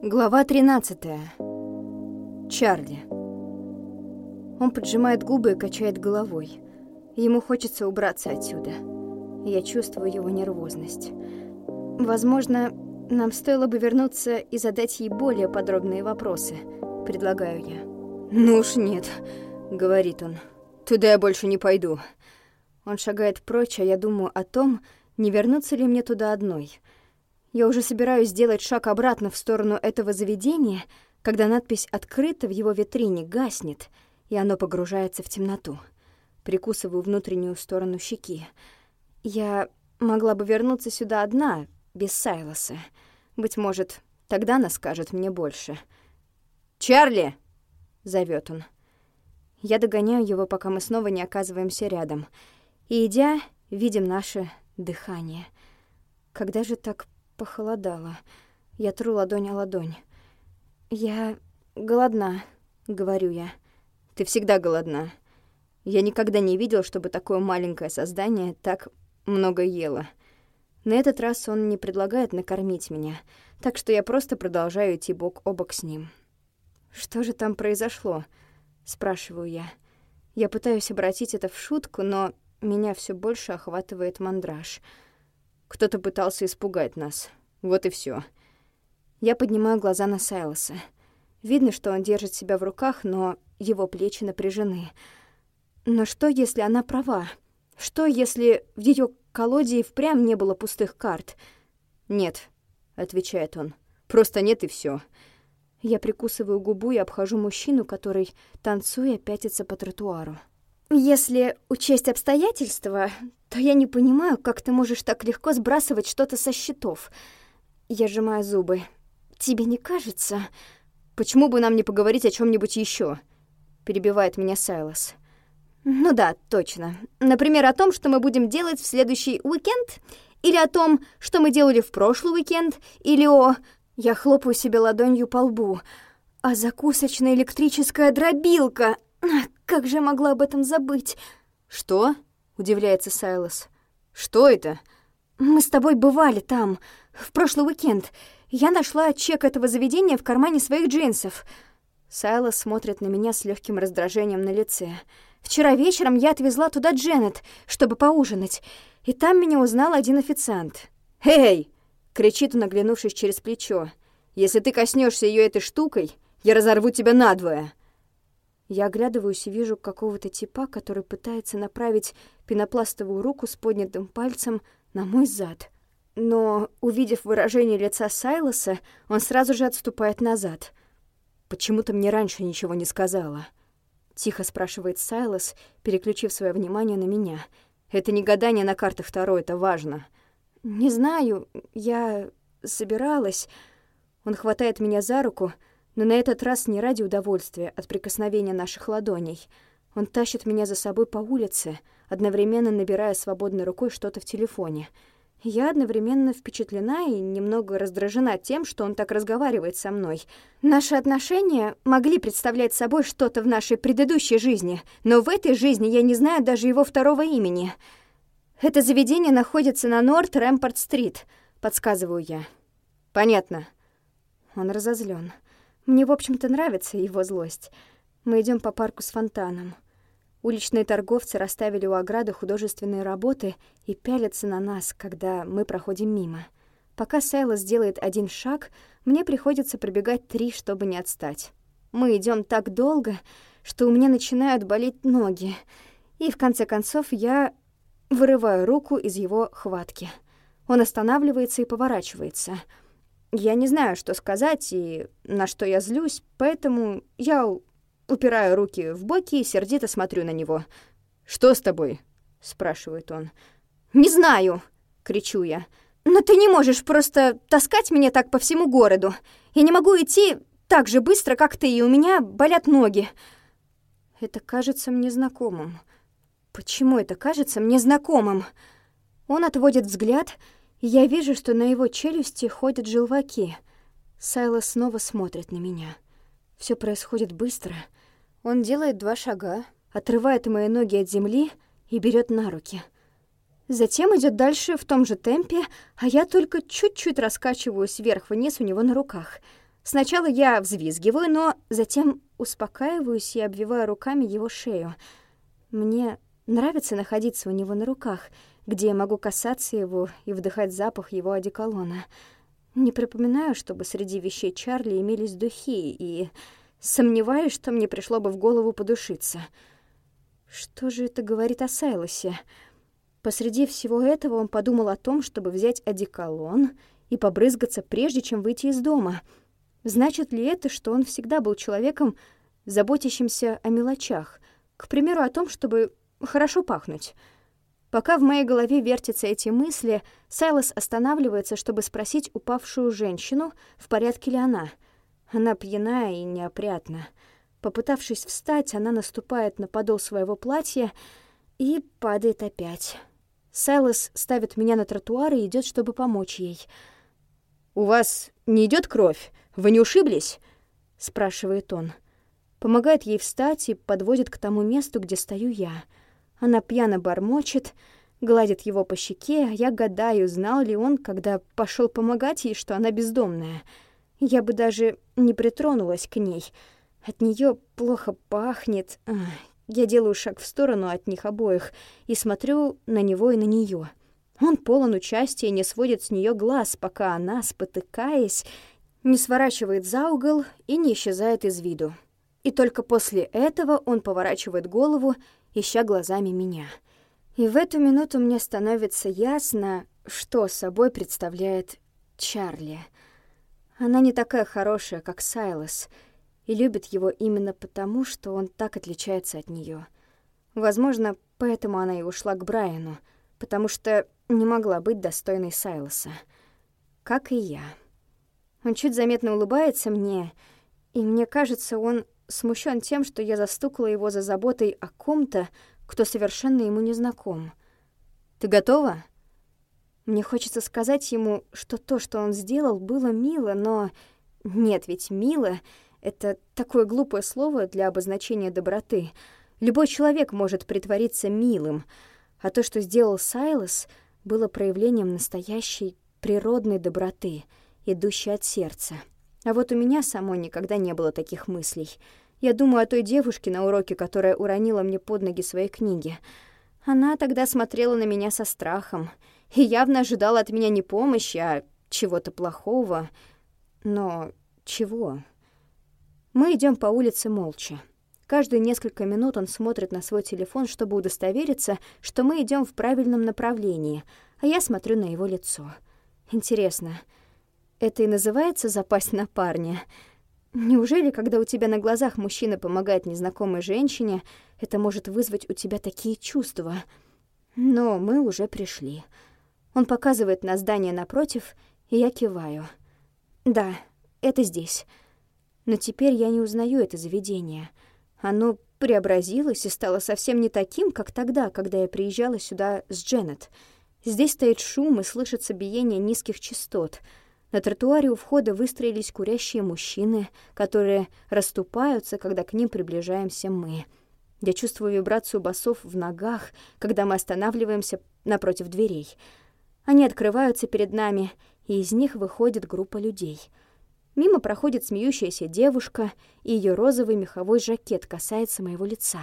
Глава 13. Чарли. Он поджимает губы и качает головой. Ему хочется убраться отсюда. Я чувствую его нервозность. Возможно, нам стоило бы вернуться и задать ей более подробные вопросы, предлагаю я. «Ну уж нет», — говорит он. «Туда я больше не пойду». Он шагает прочь, а я думаю о том, не вернуться ли мне туда одной — я уже собираюсь сделать шаг обратно в сторону этого заведения, когда надпись «Открыто» в его витрине гаснет, и оно погружается в темноту. Прикусываю внутреннюю сторону щеки. Я могла бы вернуться сюда одна, без Сайлоса. Быть может, тогда она скажет мне больше. «Чарли!» — зовет он. Я догоняю его, пока мы снова не оказываемся рядом. И, идя, видим наше дыхание. Когда же так Похолодало. Я тру ладонь о ладонь. «Я голодна», — говорю я. «Ты всегда голодна. Я никогда не видел, чтобы такое маленькое создание так много ело. На этот раз он не предлагает накормить меня, так что я просто продолжаю идти бок о бок с ним. «Что же там произошло?» — спрашиваю я. Я пытаюсь обратить это в шутку, но меня все больше охватывает мандраж — кто-то пытался испугать нас. Вот и все. Я поднимаю глаза на Сайлоса. Видно, что он держит себя в руках, но его плечи напряжены. Но что, если она права? Что, если в ее колоде и впрямь не было пустых карт? «Нет», — отвечает он. «Просто нет и все. Я прикусываю губу и обхожу мужчину, который, танцуя, пятится по тротуару. Если учесть обстоятельства, то я не понимаю, как ты можешь так легко сбрасывать что-то со счетов. Я сжимаю зубы. Тебе не кажется? Почему бы нам не поговорить о чем нибудь еще? Перебивает меня Сайлос. Ну да, точно. Например, о том, что мы будем делать в следующий уикенд, или о том, что мы делали в прошлый уикенд, или о... Я хлопаю себе ладонью по лбу. А закусочная электрическая дробилка. Как же могла об этом забыть? Что? Удивляется Сайлос. Что это? Мы с тобой бывали там, в прошлый уикенд. Я нашла чек этого заведения в кармане своих джинсов. Сайлос смотрит на меня с легким раздражением на лице. Вчера вечером я отвезла туда Дженнет, чтобы поужинать, и там меня узнал один официант. «Эй!» — кричит он, оглянувшись через плечо. «Если ты коснешься ее этой штукой, я разорву тебя надвое!» Я оглядываюсь и вижу какого-то типа, который пытается направить пенопластовую руку с поднятым пальцем на мой зад. Но, увидев выражение лица Сайлоса, он сразу же отступает назад. «Почему ты мне раньше ничего не сказала?» Тихо спрашивает Сайлос, переключив свое внимание на меня. «Это не гадание на картах второй, это важно». «Не знаю, я собиралась...» Он хватает меня за руку, но на этот раз не ради удовольствия от прикосновения наших ладоней. Он тащит меня за собой по улице, одновременно набирая свободной рукой что-то в телефоне. Я одновременно впечатлена и немного раздражена тем, что он так разговаривает со мной. Наши отношения могли представлять собой что-то в нашей предыдущей жизни, но в этой жизни я не знаю даже его второго имени. Это заведение находится на Норт Рэмпорт-стрит, подсказываю я. Понятно. Он разозлен. Мне, в общем-то, нравится его злость. Мы идем по парку с фонтаном. Уличные торговцы расставили у ограды художественные работы и пялятся на нас, когда мы проходим мимо. Пока Сайлос делает один шаг, мне приходится пробегать три, чтобы не отстать. Мы идем так долго, что у меня начинают болеть ноги. И в конце концов я вырываю руку из его хватки. Он останавливается и поворачивается — я не знаю, что сказать и на что я злюсь, поэтому я упираю руки в боки и сердито смотрю на него. «Что с тобой?» — спрашивает он. «Не знаю!» — кричу я. «Но ты не можешь просто таскать меня так по всему городу. Я не могу идти так же быстро, как ты, и у меня болят ноги». Это кажется мне знакомым. Почему это кажется мне знакомым? Он отводит взгляд я вижу, что на его челюсти ходят желваки. Сайло снова смотрит на меня. Все происходит быстро. Он делает два шага, отрывает мои ноги от земли и берет на руки. Затем идет дальше в том же темпе, а я только чуть-чуть раскачиваюсь вверх-вниз у него на руках. Сначала я взвизгиваю, но затем успокаиваюсь и обвиваю руками его шею. Мне нравится находиться у него на руках, где я могу касаться его и вдыхать запах его одеколона. Не припоминаю, чтобы среди вещей Чарли имелись духи, и сомневаюсь, что мне пришло бы в голову подушиться. Что же это говорит о Сайлосе? Посреди всего этого он подумал о том, чтобы взять одеколон и побрызгаться, прежде чем выйти из дома. Значит ли это, что он всегда был человеком, заботящимся о мелочах, к примеру, о том, чтобы хорошо пахнуть? Пока в моей голове вертятся эти мысли, Сайлос останавливается, чтобы спросить упавшую женщину, в порядке ли она. Она пьяная и неопрятна. Попытавшись встать, она наступает на подол своего платья и падает опять. Сайлос ставит меня на тротуар и идет, чтобы помочь ей. «У вас не идет кровь? Вы не ушиблись?» — спрашивает он. Помогает ей встать и подводит к тому месту, где стою я. Она пьяно бормочет, гладит его по щеке, а я гадаю, знал ли он, когда пошел помогать ей, что она бездомная. Я бы даже не притронулась к ней. От нее плохо пахнет. Я делаю шаг в сторону от них обоих и смотрю на него и на нее. Он полон участия не сводит с нее глаз, пока она, спотыкаясь, не сворачивает за угол и не исчезает из виду. И только после этого он поворачивает голову, ища глазами меня. И в эту минуту мне становится ясно, что собой представляет Чарли. Она не такая хорошая, как Сайлос — и любит его именно потому, что он так отличается от нее. Возможно, поэтому она и ушла к Брайану, потому что не могла быть достойной Сайлоса. Как и я. Он чуть заметно улыбается мне, и мне кажется, он смущен тем, что я застукала его за заботой о ком-то, кто совершенно ему не знаком. «Ты готова?» Мне хочется сказать ему, что то, что он сделал, было мило, но... Нет, ведь мило это такое глупое слово для обозначения доброты. Любой человек может притвориться милым, а то, что сделал Сайлос, было проявлением настоящей природной доброты, идущей от сердца. А вот у меня самой никогда не было таких мыслей. Я думаю о той девушке на уроке, которая уронила мне под ноги свои книги. Она тогда смотрела на меня со страхом и явно ожидала от меня не помощи, а чего-то плохого. Но чего? Мы идем по улице молча. Каждые несколько минут он смотрит на свой телефон, чтобы удостовериться, что мы идем в правильном направлении, а я смотрю на его лицо. Интересно, это и называется запасть на парня? Неужели, когда у тебя на глазах мужчина помогает незнакомой женщине, это может вызвать у тебя такие чувства? Но мы уже пришли. Он показывает на здание напротив, и я киваю. Да, это здесь. Но теперь я не узнаю это заведение. Оно преобразилось и стало совсем не таким, как тогда, когда я приезжала сюда с Дженнет. Здесь стоит шум и слышится биение низких частот. На тротуаре у входа выстроились курящие мужчины, которые расступаются, когда к ним приближаемся мы. Я чувствую вибрацию басов в ногах, когда мы останавливаемся напротив дверей. Они открываются перед нами, и из них выходит группа людей — Мимо проходит смеющаяся девушка, и ее розовый меховой жакет касается моего лица.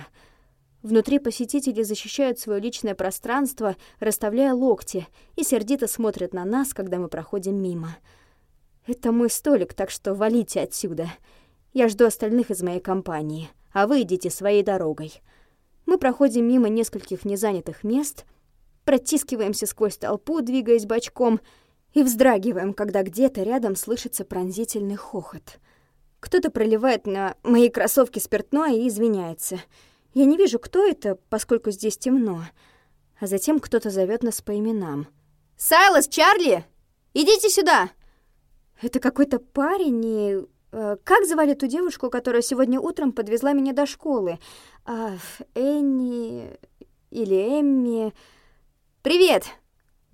Внутри посетители защищают свое личное пространство, расставляя локти, и сердито смотрят на нас, когда мы проходим мимо. Это мой столик, так что валите отсюда. Я жду остальных из моей компании, а вы идите своей дорогой. Мы проходим мимо нескольких незанятых мест, протискиваемся сквозь толпу, двигаясь бочком — и вздрагиваем, когда где-то рядом слышится пронзительный хохот. Кто-то проливает на мои кроссовки спиртное и извиняется. Я не вижу, кто это, поскольку здесь темно. А затем кто-то зовет нас по именам. «Сайлос, Чарли! Идите сюда!» Это какой-то парень и... Э, как звали ту девушку, которая сегодня утром подвезла меня до школы? А, Энни или Эмми... «Привет!»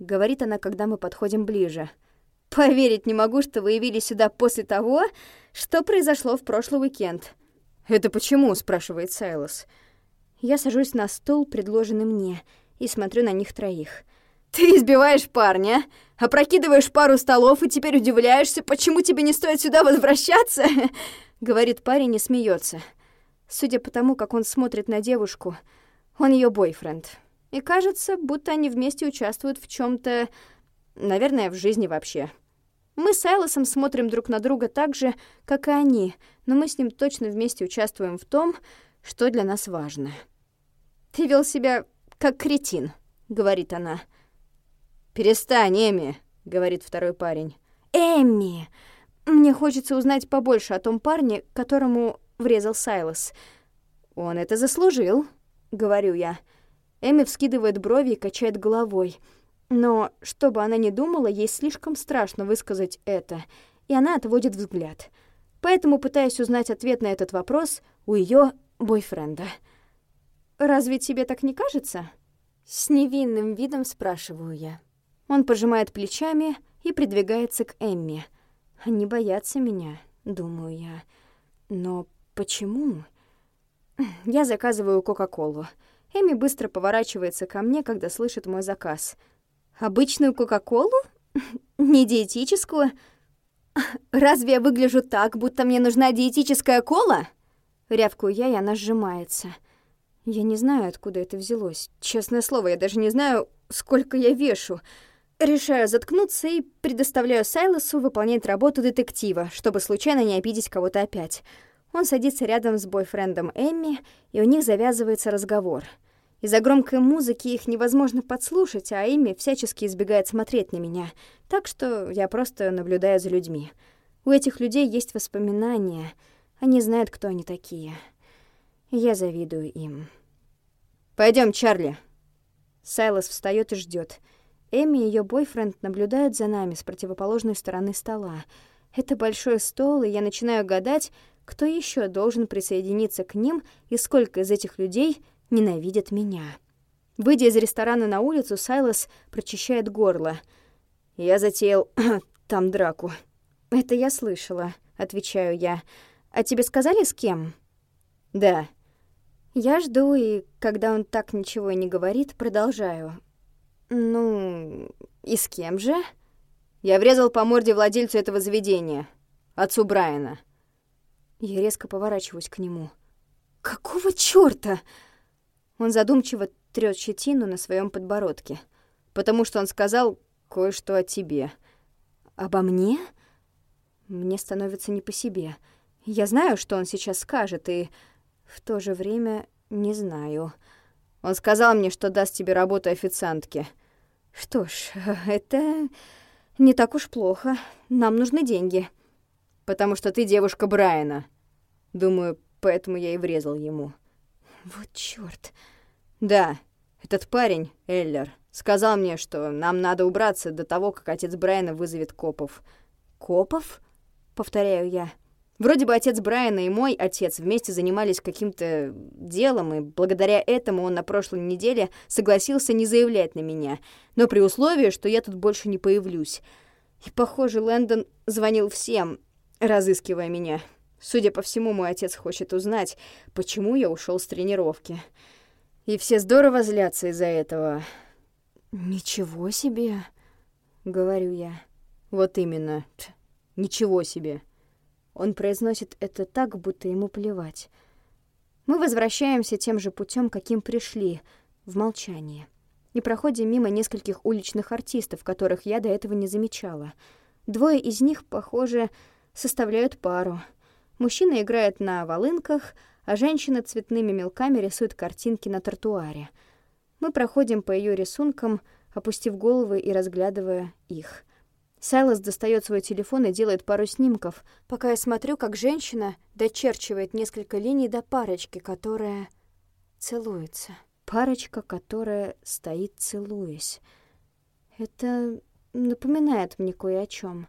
говорит она, когда мы подходим ближе. Поверить не могу, что вы явились сюда после того, что произошло в прошлый уикенд. Это почему? спрашивает Сайлос. Я сажусь на стул, предложенный мне, и смотрю на них троих. «Ты избиваешь парня, опрокидываешь пару столов и теперь удивляешься, почему тебе не стоит сюда возвращаться?» — говорит парень и смеется. Судя по тому, как он смотрит на девушку, он ее бойфренд. И кажется, будто они вместе участвуют в чем то наверное, в жизни вообще. Мы с Айлосом смотрим друг на друга так же, как и они, но мы с ним точно вместе участвуем в том, что для нас важно. «Ты вел себя как кретин», — говорит она. «Перестань, Эми», — говорит второй парень. «Эмми! Мне хочется узнать побольше о том парне, которому врезал Сайлос. Он это заслужил», — говорю я. Эми вскидывает брови и качает головой. Но, что бы она ни думала, ей слишком страшно высказать это, и она отводит взгляд. Поэтому пытаюсь узнать ответ на этот вопрос у ее бойфренда. «Разве тебе так не кажется?» С невинным видом спрашиваю я. Он пожимает плечами и придвигается к Эмми. Они боятся меня, думаю я. Но почему? Я заказываю Кока-Колу. Эми быстро поворачивается ко мне, когда слышит мой заказ. Обычную Кока-Колу? Не диетическую? Разве я выгляжу так, будто мне нужна диетическая кола? Рявкую я, и она сжимается. Я не знаю, откуда это взялось. Честное слово, я даже не знаю, сколько я вешу. Решаю заткнуться и предоставляю Сайлосу выполнять работу детектива, чтобы случайно не обидеть кого-то опять. Он садится рядом с бойфрендом Эмми, и у них завязывается разговор. Из-за громкой музыки их невозможно подслушать, а Эмми всячески избегает смотреть на меня, так что я просто наблюдаю за людьми. У этих людей есть воспоминания, они знают, кто они такие. Я завидую им. Пойдем, Чарли. Сайлос встает и ждет. Эми и ее бойфренд наблюдают за нами с противоположной стороны стола. Это большой стол, и я начинаю гадать, кто еще должен присоединиться к ним и сколько из этих людей ненавидят меня. Выйдя из ресторана на улицу, Сайлос прочищает горло. Я затеял там драку. «Это я слышала», — отвечаю я. «А тебе сказали, с кем?» «Да». Я жду, и когда он так ничего не говорит, продолжаю. «Ну, и с кем же?» Я врезал по морде владельцу этого заведения, отцу Брайана. Я резко поворачиваюсь к нему. «Какого чёрта?» Он задумчиво трёт щетину на своем подбородке. «Потому что он сказал кое-что о тебе». «Обо мне?» Мне становится не по себе. Я знаю, что он сейчас скажет, и в то же время не знаю. Он сказал мне, что даст тебе работу официантки. Что ж, это не так уж плохо. Нам нужны деньги. Потому что ты девушка Брайана. Думаю, поэтому я и врезал ему. Вот чёрт. Да, этот парень, Эллер, сказал мне, что нам надо убраться до того, как отец Брайана вызовет копов. Копов? Повторяю я. Вроде бы отец Брайана и мой отец вместе занимались каким-то делом, и благодаря этому он на прошлой неделе согласился не заявлять на меня, но при условии, что я тут больше не появлюсь. И, похоже, Лэндон звонил всем, разыскивая меня. Судя по всему, мой отец хочет узнать, почему я ушел с тренировки. И все здорово злятся из-за этого. «Ничего себе!» — говорю я. «Вот именно. Ничего себе!» Он произносит это так, будто ему плевать. Мы возвращаемся тем же путем, каким пришли, в молчании. И проходим мимо нескольких уличных артистов, которых я до этого не замечала. Двое из них, похоже, составляют пару. Мужчина играет на волынках, а женщина цветными мелками рисует картинки на тротуаре. Мы проходим по ее рисункам, опустив головы и разглядывая их. Сайлос достает свой телефон и делает пару снимков, пока я смотрю, как женщина дочерчивает несколько линий до парочки, которая целуется. Парочка, которая стоит, целуясь. Это напоминает мне кое о чем.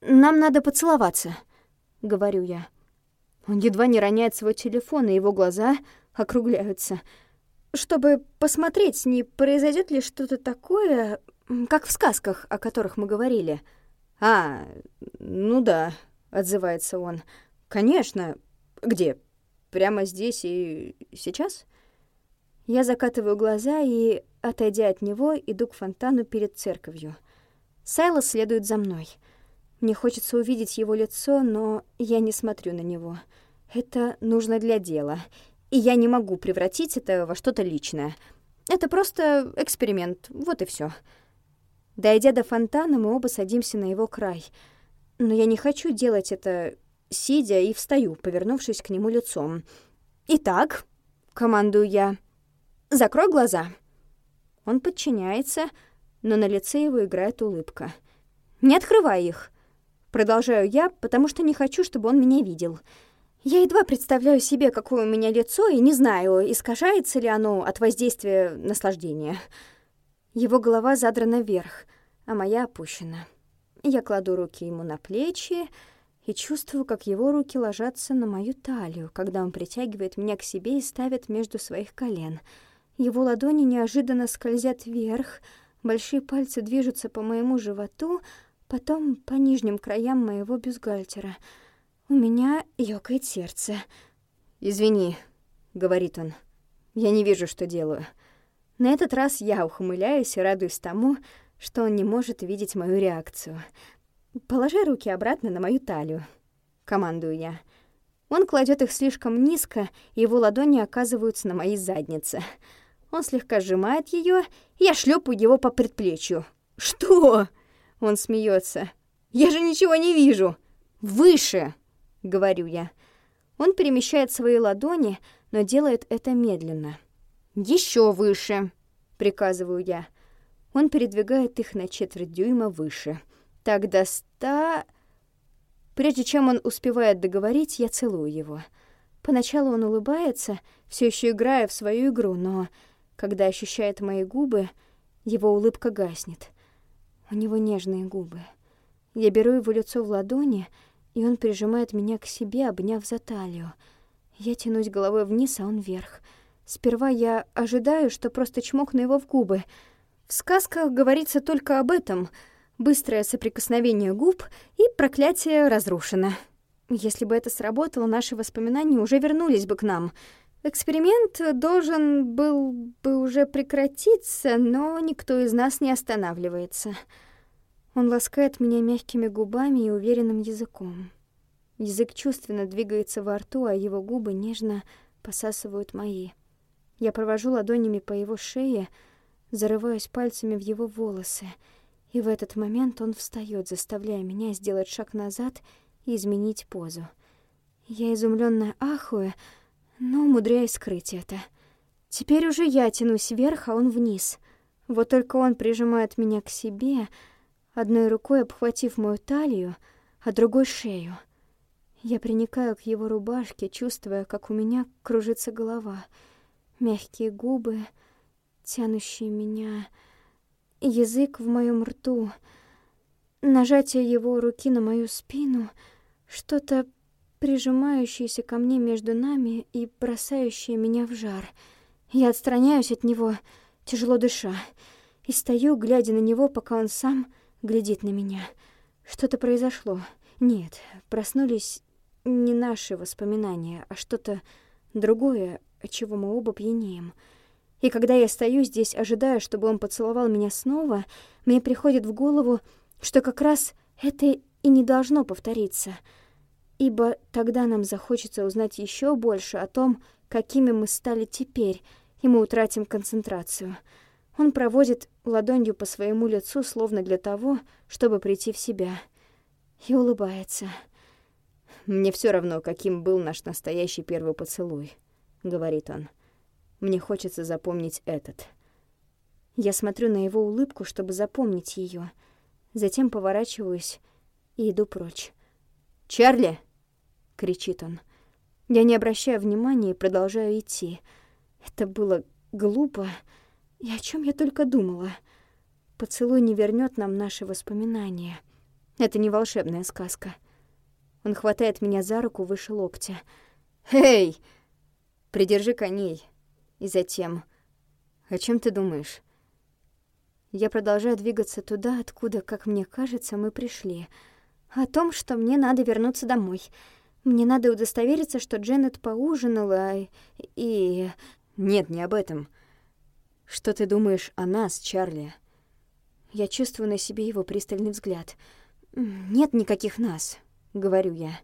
«Нам надо поцеловаться», — говорю я. Он едва не роняет свой телефон, и его глаза округляются. Чтобы посмотреть, не произойдет ли что-то такое, как в сказках, о которых мы говорили. «А, ну да», — отзывается он. «Конечно. Где? Прямо здесь и сейчас?» Я закатываю глаза и, отойдя от него, иду к фонтану перед церковью. Сайлос следует за мной. Мне хочется увидеть его лицо, но я не смотрю на него. Это нужно для дела, и я не могу превратить это во что-то личное. Это просто эксперимент, вот и все. Дойдя до фонтана, мы оба садимся на его край. Но я не хочу делать это сидя и встаю, повернувшись к нему лицом. «Итак», — командую я, — «закрой глаза». Он подчиняется, но на лице его играет улыбка. «Не открывай их!» Продолжаю я, потому что не хочу, чтобы он меня видел. Я едва представляю себе, какое у меня лицо, и не знаю, искажается ли оно от воздействия наслаждения. Его голова задрана вверх, а моя опущена. Я кладу руки ему на плечи и чувствую, как его руки ложатся на мою талию, когда он притягивает меня к себе и ставит между своих колен. Его ладони неожиданно скользят вверх, большие пальцы движутся по моему животу, потом по нижним краям моего бюстгальтера — у меня ёкает сердце. «Извини», — говорит он, — «я не вижу, что делаю». На этот раз я ухмыляюсь и радуюсь тому, что он не может видеть мою реакцию. «Положи руки обратно на мою талию», — командую я. Он кладет их слишком низко, и его ладони оказываются на моей заднице. Он слегка сжимает ее, и я шлепаю его по предплечью. «Что?» — он смеется. «Я же ничего не вижу!» «Выше!» — говорю я. Он перемещает свои ладони, но делает это медленно. Еще выше!» — приказываю я. Он передвигает их на четверть дюйма выше. Так до ста... Прежде чем он успевает договорить, я целую его. Поначалу он улыбается, все еще играя в свою игру, но когда ощущает мои губы, его улыбка гаснет. У него нежные губы. Я беру его лицо в ладони — и он прижимает меня к себе, обняв за талию. Я тянусь головой вниз, а он вверх. Сперва я ожидаю, что просто чмокну его в губы. В сказках говорится только об этом. Быстрое соприкосновение губ, и проклятие разрушено. Если бы это сработало, наши воспоминания уже вернулись бы к нам. Эксперимент должен был бы уже прекратиться, но никто из нас не останавливается. Он ласкает меня мягкими губами и уверенным языком. Язык чувственно двигается во рту, а его губы нежно посасывают мои. Я провожу ладонями по его шее, зарываюсь пальцами в его волосы, и в этот момент он встает, заставляя меня сделать шаг назад и изменить позу. Я изумленно ахую, но умудряюсь скрыть это. Теперь уже я тянусь вверх, а он вниз. Вот только он прижимает меня к себе — одной рукой обхватив мою талию, а другой — шею. Я приникаю к его рубашке, чувствуя, как у меня кружится голова. Мягкие губы, тянущие меня, язык в моем рту, нажатие его руки на мою спину, что-то прижимающееся ко мне между нами и бросающее меня в жар. Я отстраняюсь от него, тяжело дыша, и стою, глядя на него, пока он сам глядит на меня. Что-то произошло. Нет, проснулись не наши воспоминания, а что-то другое, от чего мы оба пьянеем. И когда я стою здесь, ожидая, чтобы он поцеловал меня снова, мне приходит в голову, что как раз это и не должно повториться. Ибо тогда нам захочется узнать еще больше о том, какими мы стали теперь, и мы утратим концентрацию — он проводит ладонью по своему лицу, словно для того, чтобы прийти в себя, и улыбается. «Мне все равно, каким был наш настоящий первый поцелуй», — говорит он. «Мне хочется запомнить этот». Я смотрю на его улыбку, чтобы запомнить ее, затем поворачиваюсь и иду прочь. «Чарли!» — кричит он. Я не обращаю внимания и продолжаю идти. Это было глупо, и о чем я только думала? Поцелуй не вернет нам наши воспоминания. Это не волшебная сказка. Он хватает меня за руку выше локтя. «Эй! Придержи коней!» И затем... «О чем ты думаешь?» Я продолжаю двигаться туда, откуда, как мне кажется, мы пришли. О том, что мне надо вернуться домой. Мне надо удостовериться, что Дженнет поужинала и... Нет, не об этом. — Что ты думаешь о нас, Чарли? Я чувствую на себе его пристальный взгляд. Нет никаких нас, говорю я.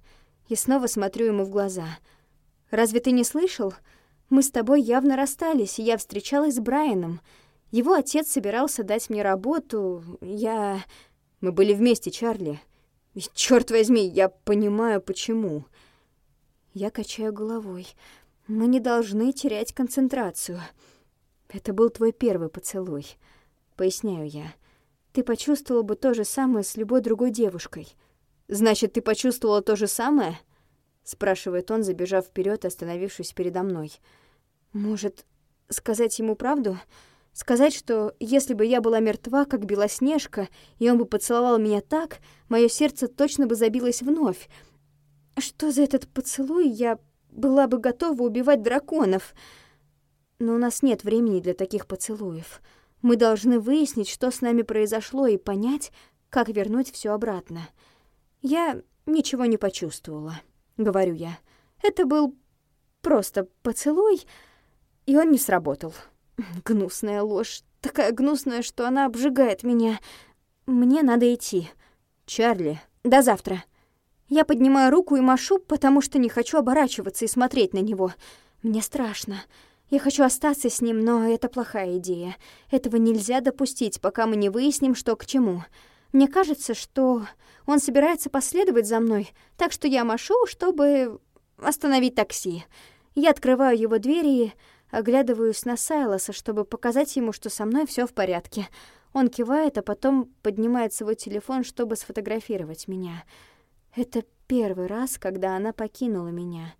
И снова смотрю ему в глаза. Разве ты не слышал? Мы с тобой явно расстались, и я встречалась с Брайаном. Его отец собирался дать мне работу. Я... Мы были вместе, Чарли. И, чёрт возьми, я понимаю, почему. Я качаю головой. Мы не должны терять концентрацию. Это был твой первый поцелуй. Поясняю я. Ты почувствовал бы то же самое с любой другой девушкой. Значит, ты почувствовала то же самое? Спрашивает он, забежав вперед, остановившись передо мной. Может, сказать ему правду? Сказать, что если бы я была мертва, как Белоснежка, и он бы поцеловал меня так, мое сердце точно бы забилось вновь. Что за этот поцелуй? Я была бы готова убивать драконов. Но у нас нет времени для таких поцелуев. Мы должны выяснить, что с нами произошло, и понять, как вернуть все обратно. Я ничего не почувствовала, говорю я. Это был просто поцелуй, и он не сработал. Гнусная ложь, такая гнусная, что она обжигает меня. Мне надо идти. Чарли, до завтра. Я поднимаю руку и машу, потому что не хочу оборачиваться и смотреть на него. Мне страшно. Я хочу остаться с ним, но это плохая идея. Этого нельзя допустить, пока мы не выясним, что к чему. Мне кажется, что он собирается последовать за мной, так что я машу, чтобы остановить такси. Я открываю его двери и оглядываюсь на Сайлоса, чтобы показать ему, что со мной все в порядке. Он кивает, а потом поднимает свой телефон, чтобы сфотографировать меня. Это первый раз, когда она покинула меня,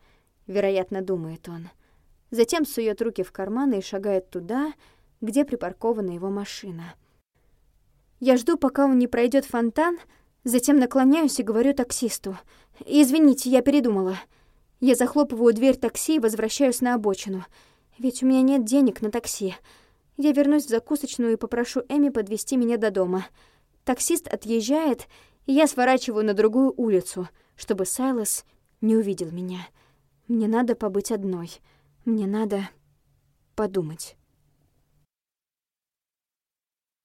вероятно, думает он. Затем сует руки в карманы и шагает туда, где припаркована его машина. Я жду, пока он не пройдет фонтан, затем наклоняюсь и говорю таксисту. «Извините, я передумала». Я захлопываю дверь такси и возвращаюсь на обочину. Ведь у меня нет денег на такси. Я вернусь в закусочную и попрошу Эми подвести меня до дома. Таксист отъезжает, и я сворачиваю на другую улицу, чтобы Сайлос не увидел меня. Мне надо побыть одной. Мне надо подумать.